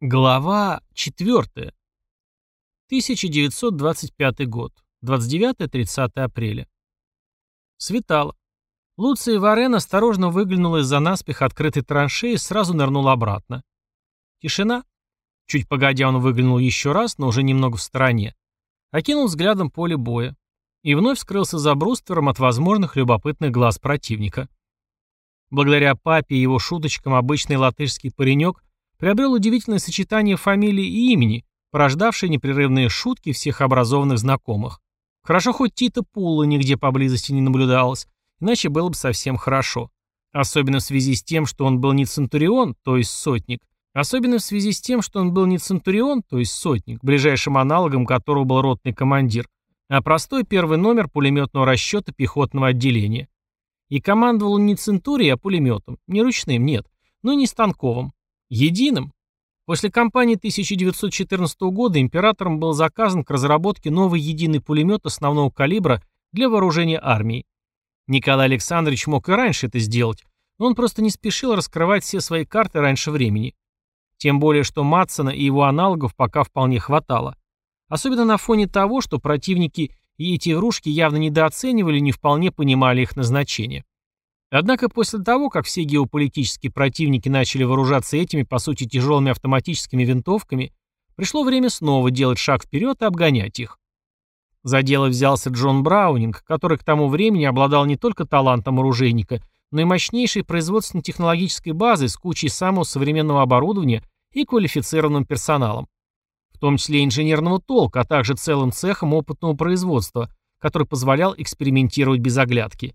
Глава 4. 1925 год. 29-30 апреля. Светало. Луций Варен осторожно выглянул из-за наспех открытой траншеи и сразу нырнул обратно. Тишина. Чуть погодя он выглянул еще раз, но уже немного в стороне. Окинул взглядом поле боя. И вновь скрылся за бруствером от возможных любопытных глаз противника. Благодаря папе и его шуточкам обычный латышский паренек приобрел удивительное сочетание фамилии и имени, порождавшее непрерывные шутки всех образованных знакомых. Хорошо хоть Тита Пула нигде поблизости не наблюдалось, иначе было бы совсем хорошо. Особенно в связи с тем, что он был не Центурион, то есть сотник. Особенно в связи с тем, что он был не Центурион, то есть сотник, ближайшим аналогом которого был ротный командир, а простой первый номер пулеметного расчета пехотного отделения. И командовал он не Центурией, а пулеметом. Не ручным, нет, но и не станковым. Единым. После кампании 1914 года императором был заказан к разработке новый единый пулемет основного калибра для вооружения армии. Николай Александрович мог и раньше это сделать, но он просто не спешил раскрывать все свои карты раньше времени. Тем более, что Матсона и его аналогов пока вполне хватало. Особенно на фоне того, что противники и эти игрушки явно недооценивали и не вполне понимали их назначение. Однако после того, как все геополитические противники начали вооружаться этими, по сути, тяжелыми автоматическими винтовками, пришло время снова делать шаг вперед и обгонять их. За дело взялся Джон Браунинг, который к тому времени обладал не только талантом оружейника, но и мощнейшей производственно-технологической базой с кучей самого современного оборудования и квалифицированным персоналом, в том числе инженерного толка, а также целым цехом опытного производства, который позволял экспериментировать без оглядки.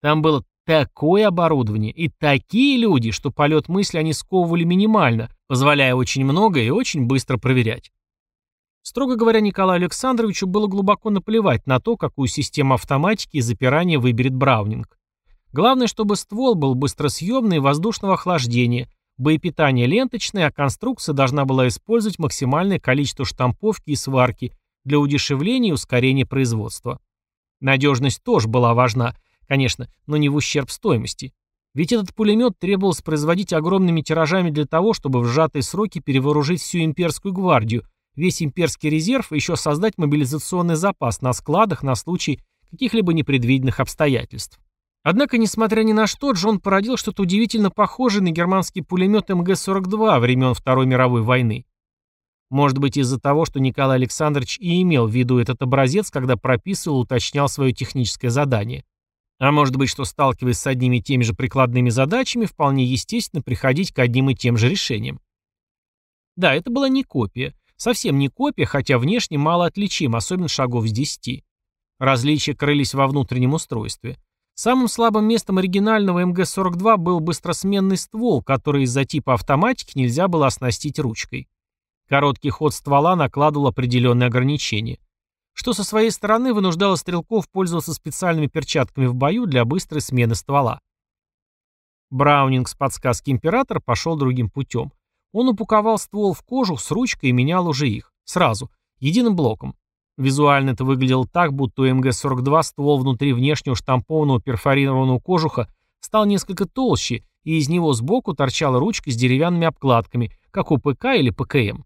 Там было Такое оборудование и такие люди, что полет мысли они сковывали минимально, позволяя очень много и очень быстро проверять. Строго говоря, Николаю Александровичу было глубоко наплевать на то, какую систему автоматики и запирания выберет Браунинг. Главное, чтобы ствол был быстросъемный и воздушного охлаждения, боепитание ленточное, а конструкция должна была использовать максимальное количество штамповки и сварки для удешевления и ускорения производства. Надежность тоже была важна – Конечно, но не в ущерб стоимости. Ведь этот пулемет требовалось производить огромными тиражами для того, чтобы в сжатые сроки перевооружить всю имперскую гвардию, весь имперский резерв и еще создать мобилизационный запас на складах на случай каких-либо непредвиденных обстоятельств. Однако, несмотря ни на что, Джон породил что-то удивительно похожее на германский пулемет МГ-42 времен Второй мировой войны. Может быть из-за того, что Николай Александрович и имел в виду этот образец, когда прописывал уточнял свое техническое задание. А может быть, что сталкиваясь с одними и теми же прикладными задачами, вполне естественно приходить к одним и тем же решениям. Да, это была не копия. Совсем не копия, хотя внешне мало отличим, особенно шагов с 10. Различия крылись во внутреннем устройстве. Самым слабым местом оригинального МГ-42 был быстросменный ствол, который из-за типа автоматики нельзя было оснастить ручкой. Короткий ход ствола накладывал определенные ограничения что со своей стороны вынуждало стрелков пользоваться специальными перчатками в бою для быстрой смены ствола. Браунинг с подсказки императора пошел другим путем. Он упаковал ствол в кожух с ручкой и менял уже их. Сразу. Единым блоком. Визуально это выглядело так, будто у МГ-42 ствол внутри внешнего штампованного перфорированного кожуха стал несколько толще, и из него сбоку торчала ручка с деревянными обкладками, как у ПК или ПКМ.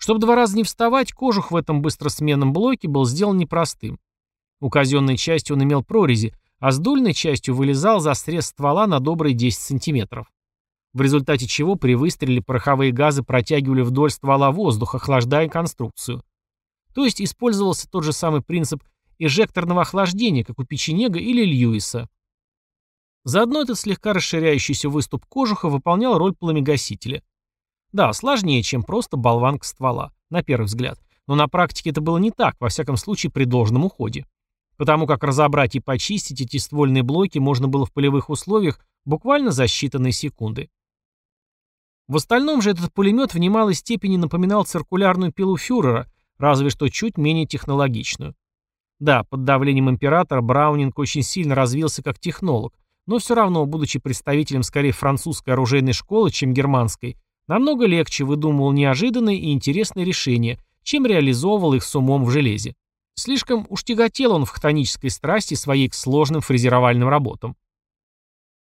Чтобы два раза не вставать, кожух в этом быстросменном блоке был сделан непростым. У казенной части он имел прорези, а с дульной частью вылезал за срез ствола на добрые 10 сантиметров. В результате чего при выстреле пороховые газы протягивали вдоль ствола воздух, охлаждая конструкцию. То есть использовался тот же самый принцип эжекторного охлаждения, как у печенега или Льюиса. Заодно этот слегка расширяющийся выступ кожуха выполнял роль пламегасителя. Да, сложнее, чем просто болванка ствола, на первый взгляд. Но на практике это было не так, во всяком случае при должном уходе. Потому как разобрать и почистить эти ствольные блоки можно было в полевых условиях буквально за считанные секунды. В остальном же этот пулемет в немалой степени напоминал циркулярную пилу фюрера, разве что чуть менее технологичную. Да, под давлением императора Браунинг очень сильно развился как технолог, но все равно, будучи представителем скорее французской оружейной школы, чем германской, Намного легче выдумывал неожиданные и интересные решения, чем реализовывал их с умом в железе. Слишком уж тяготел он в хтонической страсти своей к сложным фрезеровальным работам.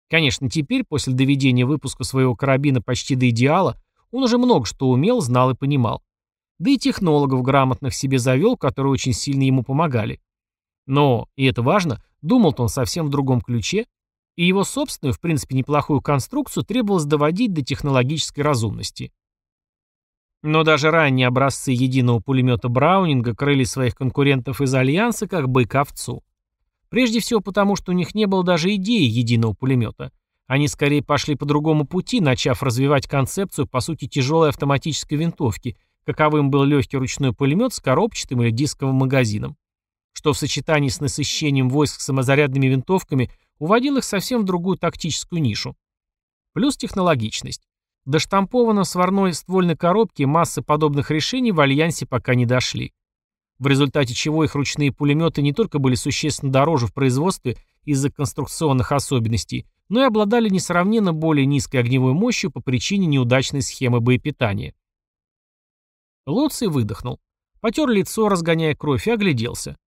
Конечно, теперь, после доведения выпуска своего карабина почти до идеала, Он уже много что умел, знал и понимал. Да и технологов грамотных себе завел, которые очень сильно ему помогали. Но, и это важно, думал-то он совсем в другом ключе, и его собственную, в принципе, неплохую конструкцию требовалось доводить до технологической разумности. Но даже ранние образцы единого пулемета Браунинга крыли своих конкурентов из Альянса как бык овцу. Прежде всего потому, что у них не было даже идеи единого пулемета. Они скорее пошли по другому пути, начав развивать концепцию, по сути, тяжелой автоматической винтовки, каковым был легкий ручной пулемет с коробчатым или дисковым магазином, что в сочетании с насыщением войск самозарядными винтовками уводил их совсем в другую тактическую нишу. Плюс технологичность. До штампованно сварной ствольной коробки массы подобных решений в Альянсе пока не дошли. В результате чего их ручные пулеметы не только были существенно дороже в производстве из-за конструкционных особенностей, но и обладали несравненно более низкой огневой мощью по причине неудачной схемы боепитания. Луций выдохнул. Потер лицо, разгоняя кровь, и огляделся.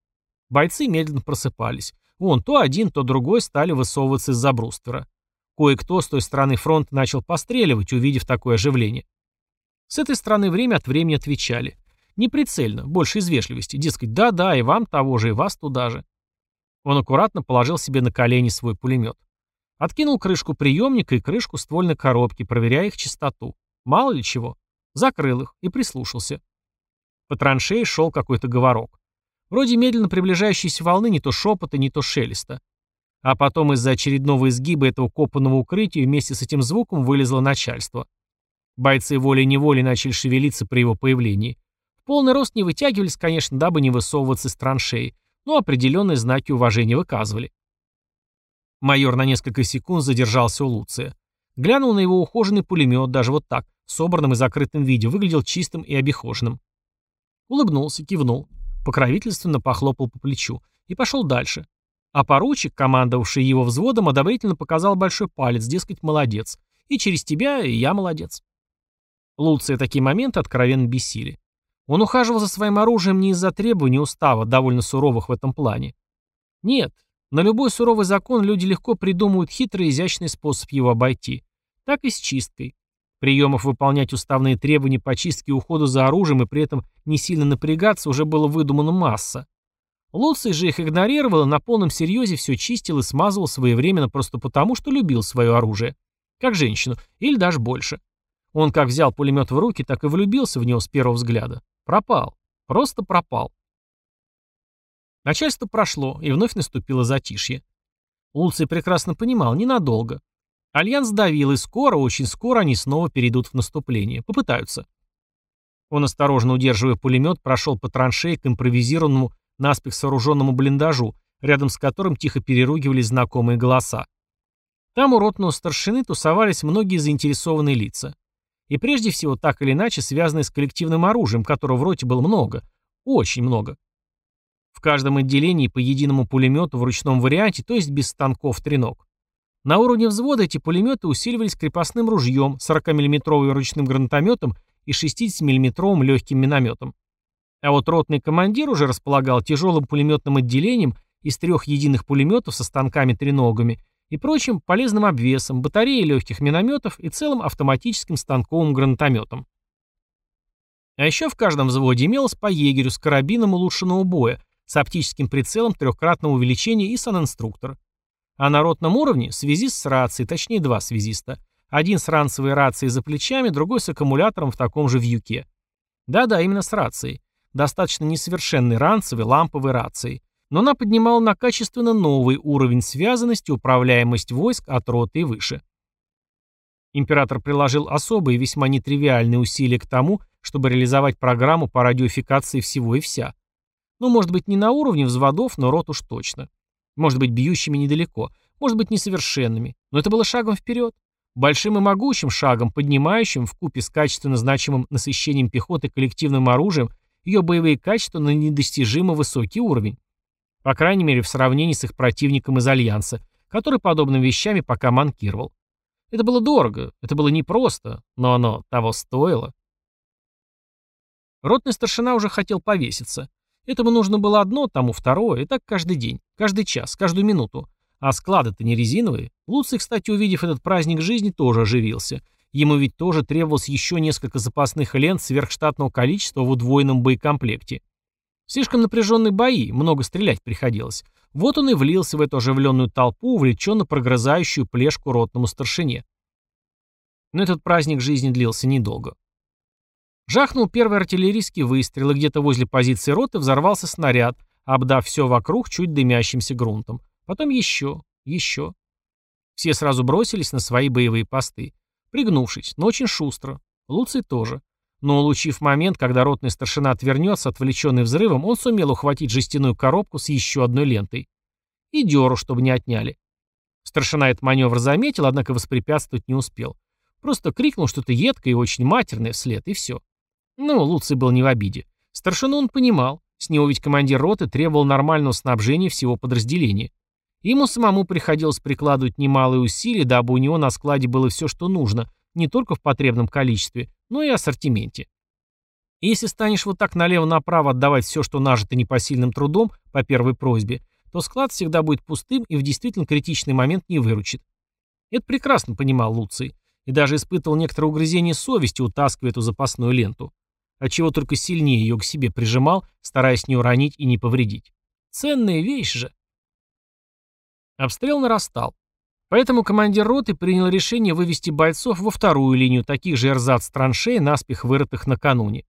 Бойцы медленно просыпались. Вон, то один, то другой стали высовываться из-за бруствера. Кое-кто с той стороны фронта начал постреливать, увидев такое оживление. С этой стороны время от времени отвечали. Неприцельно, больше из вежливости. Дескать, да-да, и вам того же, и вас туда же. Он аккуратно положил себе на колени свой пулемет. Откинул крышку приемника и крышку ствольной коробки, проверяя их чистоту. Мало ли чего. Закрыл их и прислушался. По траншеи шел какой-то говорок. Вроде медленно приближающейся волны не то шепота, не то шелеста. А потом из-за очередного изгиба этого копанного укрытия вместе с этим звуком вылезло начальство. Бойцы волей-неволей начали шевелиться при его появлении. В полный рост не вытягивались, конечно, дабы не высовываться из траншеи, но определенные знаки уважения выказывали. Майор на несколько секунд задержался у Луция. Глянул на его ухоженный пулемет, даже вот так, в собранном и закрытом виде, выглядел чистым и обихоженным. Улыбнулся, кивнул, покровительственно похлопал по плечу и пошел дальше, а поручик, командовавший его взводом, одобрительно показал большой палец, дескать, молодец. И через тебя, и я молодец. Луция такие моменты откровенно бесили. Он ухаживал за своим оружием не из-за требований устава, довольно суровых в этом плане. Нет, на любой суровый закон люди легко придумывают хитрый и изящный способ его обойти. Так и с чисткой. Приемов выполнять уставные требования по чистке и уходу за оружием и при этом не сильно напрягаться уже было выдумано масса. Луций же их игнорировал и на полном серьезе все чистил и смазывал своевременно просто потому, что любил свое оружие. Как женщину, или даже больше. Он как взял пулемет в руки, так и влюбился в него с первого взгляда. Пропал. Просто пропал. Начальство прошло, и вновь наступило затишье. Луций прекрасно понимал, ненадолго. Альянс давил, и скоро, очень скоро они снова перейдут в наступление. Попытаются. Он, осторожно удерживая пулемет, прошел по траншеи к импровизированному наспех сооруженному блиндажу, рядом с которым тихо переругивались знакомые голоса. Там у ротного старшины тусовались многие заинтересованные лица. И прежде всего так или иначе связанные с коллективным оружием, которого в роте было много. Очень много. В каждом отделении по единому пулемету в ручном варианте, то есть без станков треног. На уровне взвода эти пулеметы усиливались крепостным ружьем, 40-мм ручным гранатометом и 60-мм легким минометом. А вот ротный командир уже располагал тяжелым пулеметным отделением из трех единых пулеметов со станками-треногами и прочим полезным обвесом, батареей легких минометов и целым автоматическим станковым гранатометом. А еще в каждом взводе имелось по егерю с карабином улучшенного боя, с оптическим прицелом трехкратного увеличения и санинструктор. А на ротном уровне связист с рацией, точнее два связиста. Один с ранцевой рацией за плечами, другой с аккумулятором в таком же вьюке. Да-да, именно с рацией достаточно несовершенной ранцевой, ламповой рацией, но она поднимала на качественно новый уровень связанности, управляемость войск от роты и выше. Император приложил особые весьма нетривиальные усилия к тому, чтобы реализовать программу по радиофикации всего и вся. Ну, может быть, не на уровне взводов, но рот уж точно. Может быть, бьющими недалеко, может быть, несовершенными, но это было шагом вперед. Большим и могучим шагом, поднимающим в купе с качественно значимым насыщением пехоты коллективным оружием ее боевые качества на недостижимо высокий уровень. По крайней мере, в сравнении с их противником из Альянса, который подобными вещами пока манкировал. Это было дорого, это было непросто, но оно того стоило. Ротный старшина уже хотел повеситься. Этому нужно было одно, тому второе, и так каждый день, каждый час, каждую минуту. А склады-то не резиновые. Луций, кстати, увидев этот праздник жизни, тоже оживился. Ему ведь тоже требовалось еще несколько запасных лент сверхштатного количества в удвоенном боекомплекте. Слишком напряженные бои, много стрелять приходилось. Вот он и влился в эту оживленную толпу, увлеченно прогрызающую плешку ротному старшине. Но этот праздник жизни длился недолго. Жахнул первый артиллерийский выстрел, и где-то возле позиции роты взорвался снаряд, обдав все вокруг чуть дымящимся грунтом. Потом еще, еще. Все сразу бросились на свои боевые посты. Пригнувшись, но очень шустро. Луций тоже. Но, улучив момент, когда ротный старшина отвернется, отвлеченный взрывом, он сумел ухватить жестяную коробку с еще одной лентой. И дёру, чтобы не отняли. Старшина этот маневр заметил, однако воспрепятствовать не успел. Просто крикнул что-то едкое и очень матерное вслед, и все. Ну, Луций был не в обиде. Старшину он понимал. С него ведь командир роты требовал нормального снабжения всего подразделения. Ему самому приходилось прикладывать немалые усилия, дабы у него на складе было все, что нужно, не только в потребном количестве, но и ассортименте. Если станешь вот так налево-направо отдавать все, что нажито непосильным трудом, по первой просьбе, то склад всегда будет пустым и в действительно критичный момент не выручит. Это прекрасно понимал Луций, и даже испытывал некоторое угрызение совести, утаскивая эту запасную ленту, отчего только сильнее ее к себе прижимал, стараясь не уронить и не повредить. Ценная вещь же. Обстрел нарастал. Поэтому командир роты принял решение вывести бойцов во вторую линию таких же эрзац-траншей, наспех вырытых накануне.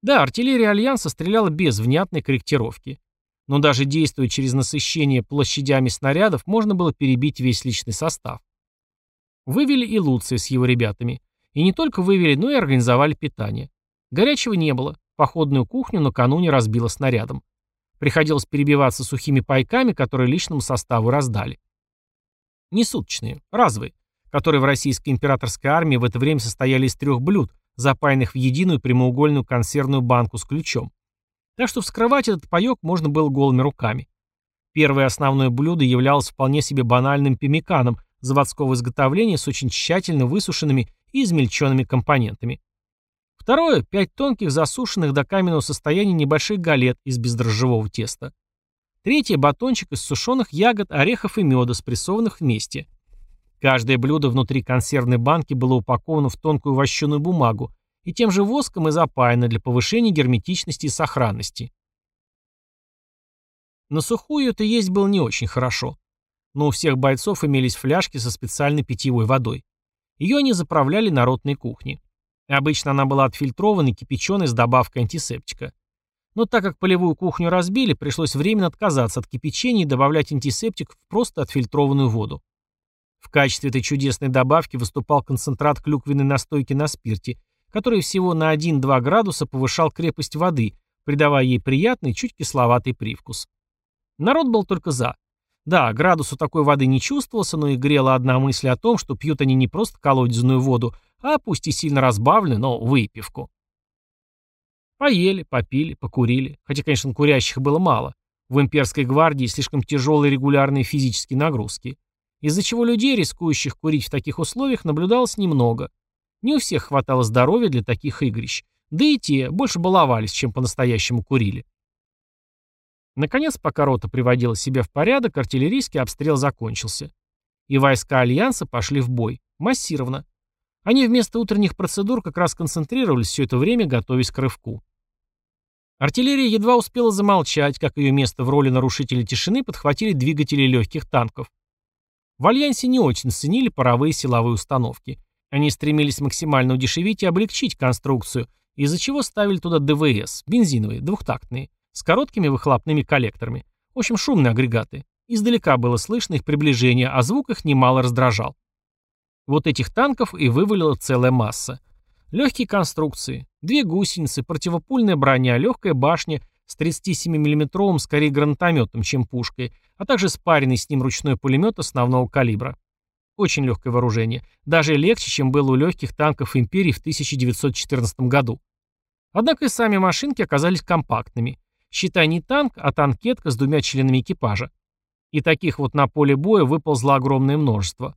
Да, артиллерия Альянса стреляла без внятной корректировки. Но даже действуя через насыщение площадями снарядов, можно было перебить весь личный состав. Вывели и Луция с его ребятами. И не только вывели, но и организовали питание. Горячего не было. Походную кухню накануне разбило снарядом. Приходилось перебиваться сухими пайками, которые личному составу раздали. Несуточные, разовые, которые в российской императорской армии в это время состояли из трех блюд, запаянных в единую прямоугольную консервную банку с ключом. Так что вскрывать этот паёк можно было голыми руками. Первое основное блюдо являлось вполне себе банальным пемиканом заводского изготовления с очень тщательно высушенными и измельченными компонентами. Второе – пять тонких, засушенных до каменного состояния небольших галет из бездрожжевого теста. Третье – батончик из сушеных ягод, орехов и меда, спрессованных вместе. Каждое блюдо внутри консервной банки было упаковано в тонкую вощеную бумагу и тем же воском и запаяно для повышения герметичности и сохранности. На сухую это есть было не очень хорошо. Но у всех бойцов имелись фляжки со специальной питьевой водой. Ее они заправляли на ротной кухне. Обычно она была отфильтрована и кипяченой с добавкой антисептика. Но так как полевую кухню разбили, пришлось временно отказаться от кипячения и добавлять антисептик в просто отфильтрованную воду. В качестве этой чудесной добавки выступал концентрат клюквенной настойки на спирте, который всего на 1-2 градуса повышал крепость воды, придавая ей приятный, чуть кисловатый привкус. Народ был только за. Да, градусу такой воды не чувствовался, но и грела одна мысль о том, что пьют они не просто колодезную воду, а пусть и сильно разбавленную, но выпивку. Поели, попили, покурили, хотя, конечно, курящих было мало. В имперской гвардии слишком тяжелые регулярные физические нагрузки, из-за чего людей, рискующих курить в таких условиях, наблюдалось немного. Не у всех хватало здоровья для таких игрищ, да и те больше баловались, чем по-настоящему курили. Наконец, пока рота приводила себя в порядок, артиллерийский обстрел закончился. И войска Альянса пошли в бой. Массированно. Они вместо утренних процедур как раз концентрировались все это время, готовясь к рывку. Артиллерия едва успела замолчать, как ее место в роли нарушителя тишины подхватили двигатели легких танков. В Альянсе не очень ценили паровые силовые установки. Они стремились максимально удешевить и облегчить конструкцию, из-за чего ставили туда ДВС, бензиновые, двухтактные, с короткими выхлопными коллекторами. В общем, шумные агрегаты. Издалека было слышно их приближение, а звук их немало раздражал. Вот этих танков и вывалила целая масса. Легкие конструкции, две гусеницы, противопульная броня, легкая башня с 37 миллиметровым скорее гранатометом, чем пушкой, а также спаренный с ним ручной пулемет основного калибра. Очень легкое вооружение, даже легче, чем было у легких танков Империи в 1914 году. Однако и сами машинки оказались компактными. Считай не танк, а танкетка с двумя членами экипажа. И таких вот на поле боя выползло огромное множество.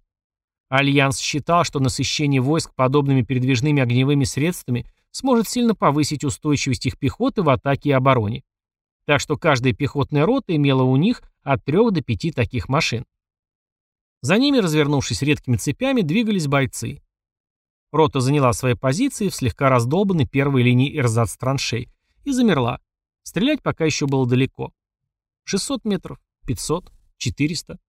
Альянс считал, что насыщение войск подобными передвижными огневыми средствами сможет сильно повысить устойчивость их пехоты в атаке и обороне. Так что каждая пехотная рота имела у них от 3 до 5 таких машин. За ними, развернувшись редкими цепями, двигались бойцы. Рота заняла свои позиции в слегка раздолбанной первой линии эрзац-траншей и замерла. Стрелять пока еще было далеко. 600 метров, 500, 400.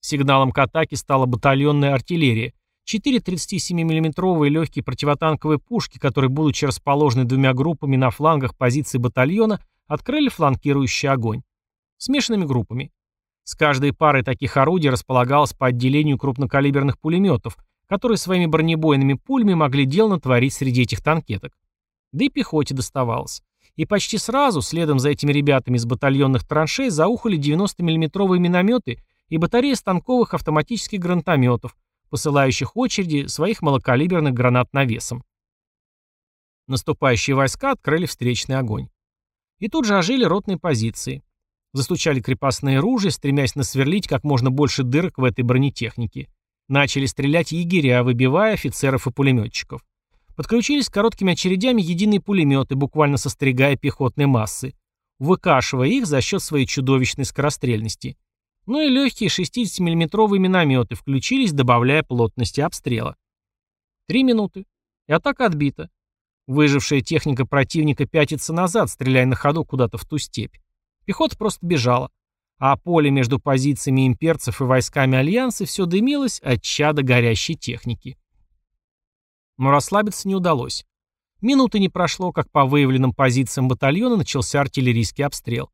Сигналом к атаке стала батальонная артиллерия. Четыре 37 миллиметровые легкие противотанковые пушки, которые, будучи расположены двумя группами на флангах позиций батальона, открыли фланкирующий огонь. Смешанными группами. С каждой парой таких орудий располагалось по отделению крупнокалиберных пулеметов, которые своими бронебойными пулями могли дело творить среди этих танкеток. Да и пехоте доставалось. И почти сразу, следом за этими ребятами из батальонных траншей, заухали 90 миллиметровые минометы и батарея станковых автоматических гранатометов, посылающих очереди своих малокалиберных гранат навесом. Наступающие войска открыли встречный огонь. И тут же ожили ротные позиции. Застучали крепостные ружья, стремясь насверлить как можно больше дырок в этой бронетехнике. Начали стрелять егеря, выбивая офицеров и пулеметчиков. Подключились короткими очередями единые пулеметы, буквально состригая пехотные массы, выкашивая их за счет своей чудовищной скорострельности. Ну и легкие 60-миллиметровые минометы включились, добавляя плотности обстрела. Три минуты. И атака отбита. Выжившая техника противника пятится назад, стреляя на ходу куда-то в ту степь. Пехота просто бежала. А поле между позициями имперцев и войсками Альянса все дымилось от чада горящей техники. Но расслабиться не удалось. Минуты не прошло, как по выявленным позициям батальона начался артиллерийский обстрел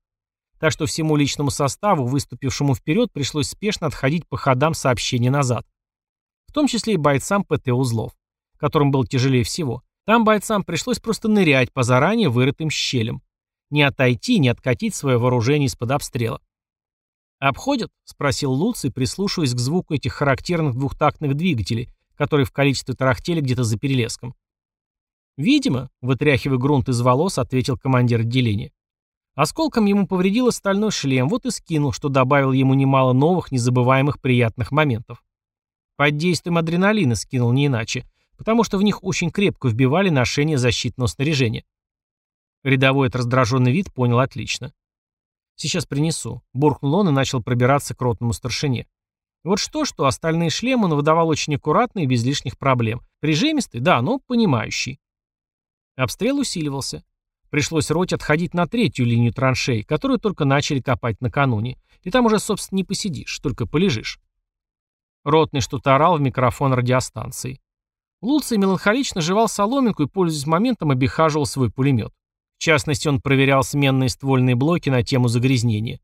так что всему личному составу, выступившему вперед, пришлось спешно отходить по ходам сообщения назад. В том числе и бойцам ПТ-узлов, которым было тяжелее всего. Там бойцам пришлось просто нырять по заранее вырытым щелям. Не отойти, не откатить свое вооружение из-под обстрела. «Обходят?» — спросил Луций, прислушиваясь к звуку этих характерных двухтактных двигателей, которые в количестве тарахтели где-то за перелеском. «Видимо», — вытряхивая грунт из волос, ответил командир отделения. Осколком ему повредило стальной шлем, вот и скинул, что добавил ему немало новых, незабываемых приятных моментов. Под действием адреналина скинул не иначе, потому что в них очень крепко вбивали ношение защитного снаряжения. Рядовой от раздраженный вид понял отлично. «Сейчас принесу», — буркнул он и начал пробираться к ротному старшине. Вот что-что, остальные шлемы он выдавал очень аккуратно и без лишних проблем. Прижимистый, да, но понимающий. Обстрел усиливался. Пришлось роте отходить на третью линию траншей, которую только начали копать накануне. И там уже, собственно, не посидишь, только полежишь. Ротный что-то орал в микрофон радиостанции. Луций меланхолично жевал соломинку и, пользуясь моментом, обихаживал свой пулемет. В частности, он проверял сменные ствольные блоки на тему загрязнения.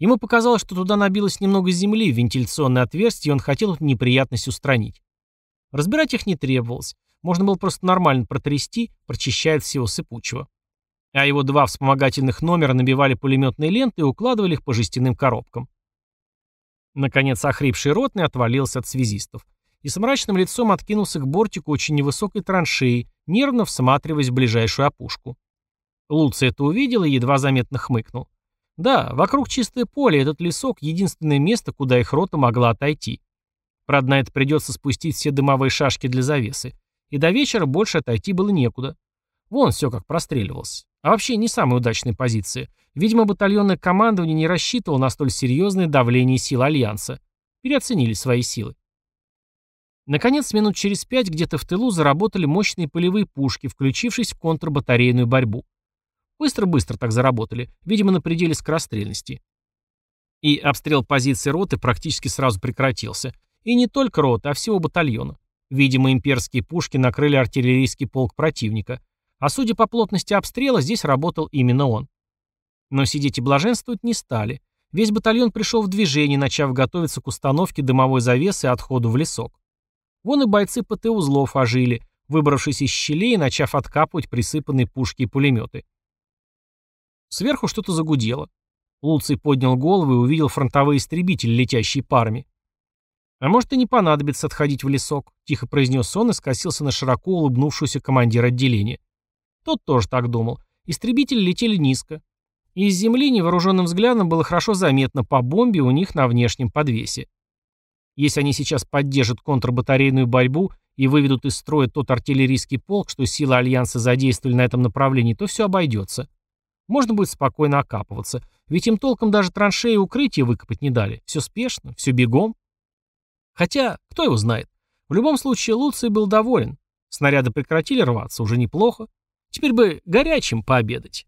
Ему показалось, что туда набилось немного земли в вентиляционное отверстие, и он хотел эту неприятность устранить. Разбирать их не требовалось. Можно было просто нормально протрясти, прочищая от всего сыпучего а его два вспомогательных номера набивали пулеметные ленты и укладывали их по жестяным коробкам. Наконец охрипший ротный отвалился от связистов и с мрачным лицом откинулся к бортику очень невысокой траншеи, нервно всматриваясь в ближайшую опушку. Луций это увидел и едва заметно хмыкнул. Да, вокруг чистое поле, этот лесок — единственное место, куда их рота могла отойти. Правда, на это придется спустить все дымовые шашки для завесы. И до вечера больше отойти было некуда. Вон все как простреливалось. А вообще не самая удачная позиция. Видимо, батальонное командование не рассчитывало на столь серьезное давление сил Альянса. Переоценили свои силы. Наконец, минут через пять где-то в тылу заработали мощные полевые пушки, включившись в контрбатарейную борьбу. Быстро-быстро так заработали, видимо, на пределе скорострельности. И обстрел позиции роты практически сразу прекратился. И не только роты, а всего батальона. Видимо, имперские пушки накрыли артиллерийский полк противника, а судя по плотности обстрела, здесь работал именно он. Но сидеть и блаженствовать не стали. Весь батальон пришел в движение, начав готовиться к установке дымовой завесы и отходу в лесок. Вон и бойцы ПТ-узлов ожили, выбравшись из щелей и начав откапывать присыпанные пушки и пулеметы. Сверху что-то загудело. Луций поднял голову и увидел фронтовые истребители, летящие парами. «А может и не понадобится отходить в лесок», — тихо произнес он и скосился на широко улыбнувшуюся командира отделения. Тот тоже так думал. Истребители летели низко. И из земли невооруженным взглядом было хорошо заметно по бомбе у них на внешнем подвесе. Если они сейчас поддержат контрбатарейную борьбу и выведут из строя тот артиллерийский полк, что силы Альянса задействовали на этом направлении, то все обойдется. Можно будет спокойно окапываться. Ведь им толком даже траншеи и укрытия выкопать не дали. Все спешно, все бегом. Хотя, кто его знает. В любом случае, Луций был доволен. Снаряды прекратили рваться, уже неплохо. Теперь бы горячим пообедать.